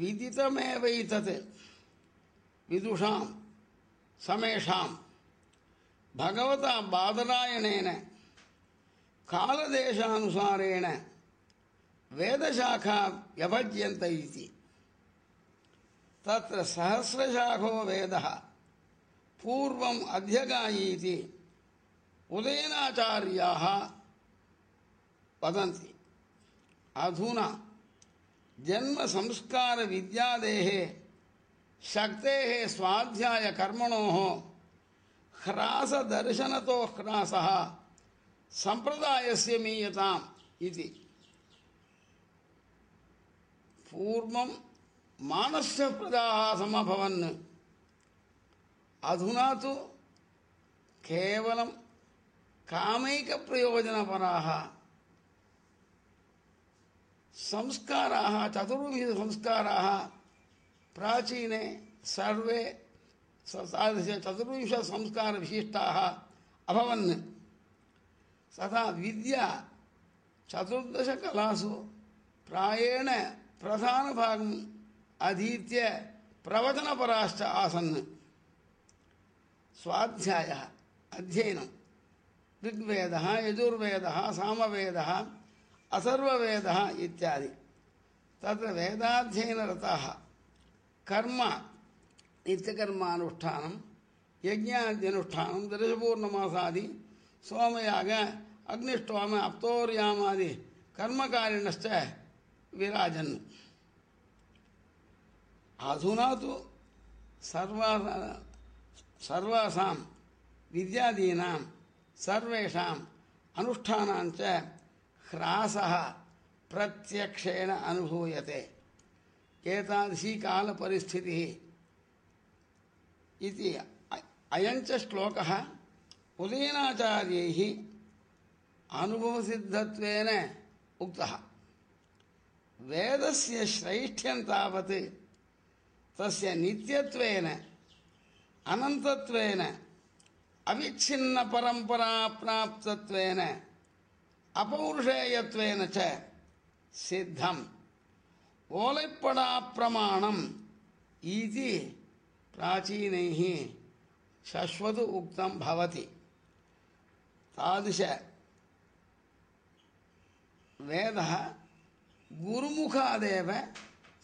विदितमेवैतत् विदुषां समेषां भगवता बादरायणेन, कालदेशानुसारेण वेदशाखा व्यभज्यन्त इति। तत्र सहस्रशाखो वेदः पूर्वम् अध्यगायीति उदयनाचार्याः वदन्ति। अधुना जन्मसंस्कारविद्यादेः, शक्तेः स्वाध्यायकर्मणोः ह्रासदर्शनतो ह्रासः सम्प्रदायस्य मीयताम् इति। पूर्वं मानस्य प्रजाः समभवन् अधुना तु केवलं कामैकप्रयोजनपराः। संस्काराः चतुर्विधसंस्काराः प्राचीने सर्वे तादृशचतुर्विंशसंस्कारविशिष्टाः अभवन्। तथा विद्या चतुर्दशकलासु प्रायेण प्रधानभागम् अधीत्य प्रवचनपराश्च आसन्। स्वाध्यायः, अध्ययनं, ऋग्वेदः, यजुर्वेदः, सामवेदः अथर्ववेदः इत्यादि। तत्र वेदाध्ययनरताः, कर्म, नित्यकर्मानुष्ठानं यज्ञाद्यनुष्ठानं दर्शपूर्णमासादि, सोमयाग, अग्निष्टोम, अप्तोर्यामादि कर्मकारिणश्च विराजन्। अधुना तु सर्वा, सर्वासां विद्यादीनां सर्वेषाम् अनुष्ठानाञ्च ह्रासः प्रत्यक्षेण अनुभूयते। एतादृशी कालपरिस्थितिः इति अयञ्च श्लोकः उदयनाचार्यैः अनुभवसिद्धत्वेन उक्तः। वेदस्य श्रैष्ठ्यं तावत् तस्य नित्यत्वेन, अनन्तत्वेन, अविच्छिन्नपरम्पराप्राप्तत्वेन अपौरुषेयत्वेन च सिद्धम् ओलैप्पडाप्रमाणम् इति प्राचीनैः शश्वत् उक्तं भवति तादृश वेदः गुरुमुखादेव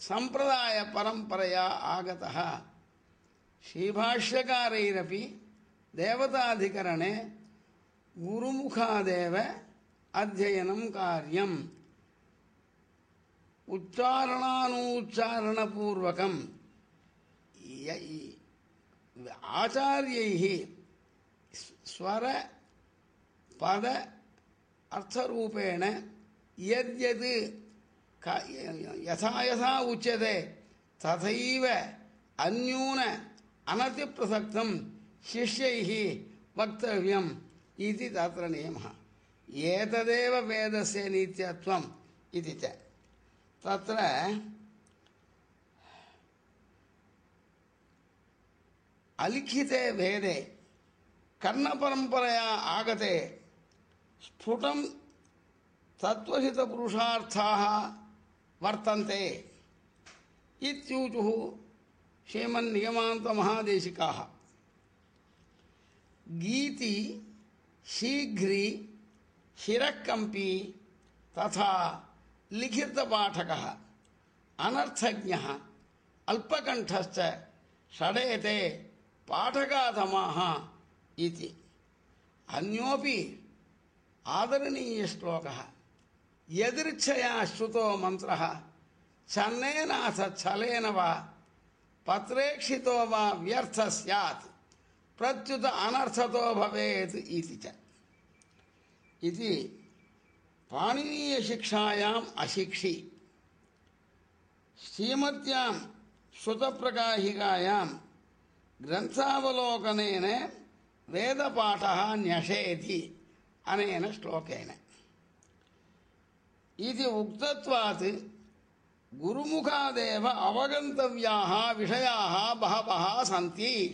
सम्प्रदायपरम्परया आगतः श्रीभाष्यकारैरपि देवताधिकरणे गुरुमुखादेव अध्ययनं कार्यम् उच्चारणानुच्चारणपूर्वकं य- आचार्यैः स्वर पद अर्थरूपेण यद्यद् क- यथा यथा उच्यते तथैव अन्यून अनतिप्रसक्तं शिष्यैः वक्तव्यम् इति तत्र नियमः एतदेव वेदस्य नित्यत्वम् इति च। तत्र अलिखिते भेदे, कर्णपरम्परया आगते स्फुटं तत्त्वहितपुरुषार्थाः वर्तन्ते इत्यूचुः श्रीमन्निगमान्तमहादेशिकाः। गीति शीघ्री शिरःकम्पी तथा लिखितपाठकः अनर्थज्ञः अल्पकण्ठश्च षडेते पाठकाधमाः इति। अन्योपि आदरणीयश्लोकः। यदृच्छया श्रुतो मन्त्रः, छन्नेनाथ छलेन वा, पत्रेक्षितो वा व्यर्थः स्यात्, प्रत्युत अनर्थतो भवेत् इति च। इति पाणिनीयशिक्षायाम् अशिक्षि। श्रीमत्यां श्रुतप्रकाशिकायां ग्रन्थावलोकनेन वेदपाठः न्यषेति अनेन श्लोकेन। इति उक्तत्वात् गुरुमुखादेव अवगन्तव्याः विषयाः बहवः सन्ति